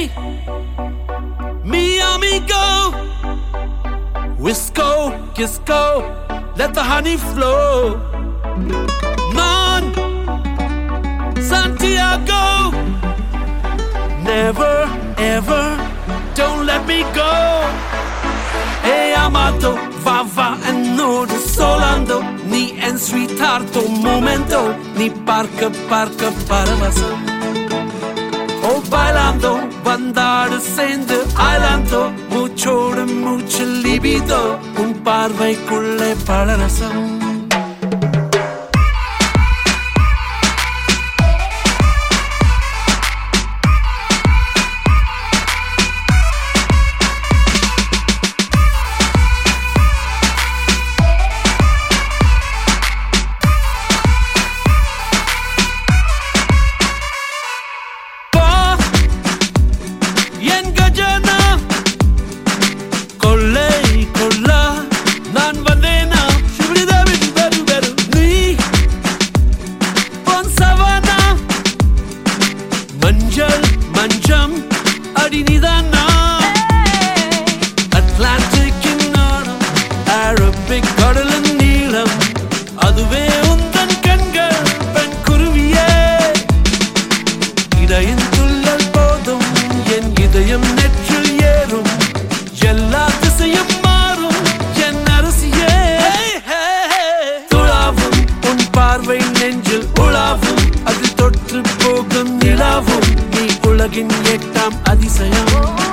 Hey, mi amigo, Wisco, Kisco, let the honey flow. Man, Santiago, never, ever, don't let me go. Hey, Amato, Vava, and Nudo, Solando, ni en sweetheart, momento, ni parque, parque, para. Bailando வந்தாடு சேர்ந்து ஆய்லாந்தோ மூச்சோடு மூச்சு லிபிதோ உன் பார்வைக்குள்ளே பலரசம் பா அடி நிதானா அட்லாண்டிக்கின் நாடம் Arabic கடலின் நீளம் அதுவே உந்தன் கண்கள் பெண் குருவியே. இதயம் துள்ளல் போதும் என் இதயம் நெற்றில் ஏறும். எல்லா திசையும் மாறும் என் அரசியே. துளாவும் உன் பார்வை நெஞ்சில் உலாவும் அது தொற்று போகும் நிலாவும் நீ உலகின் எட்டு Addis Ayam.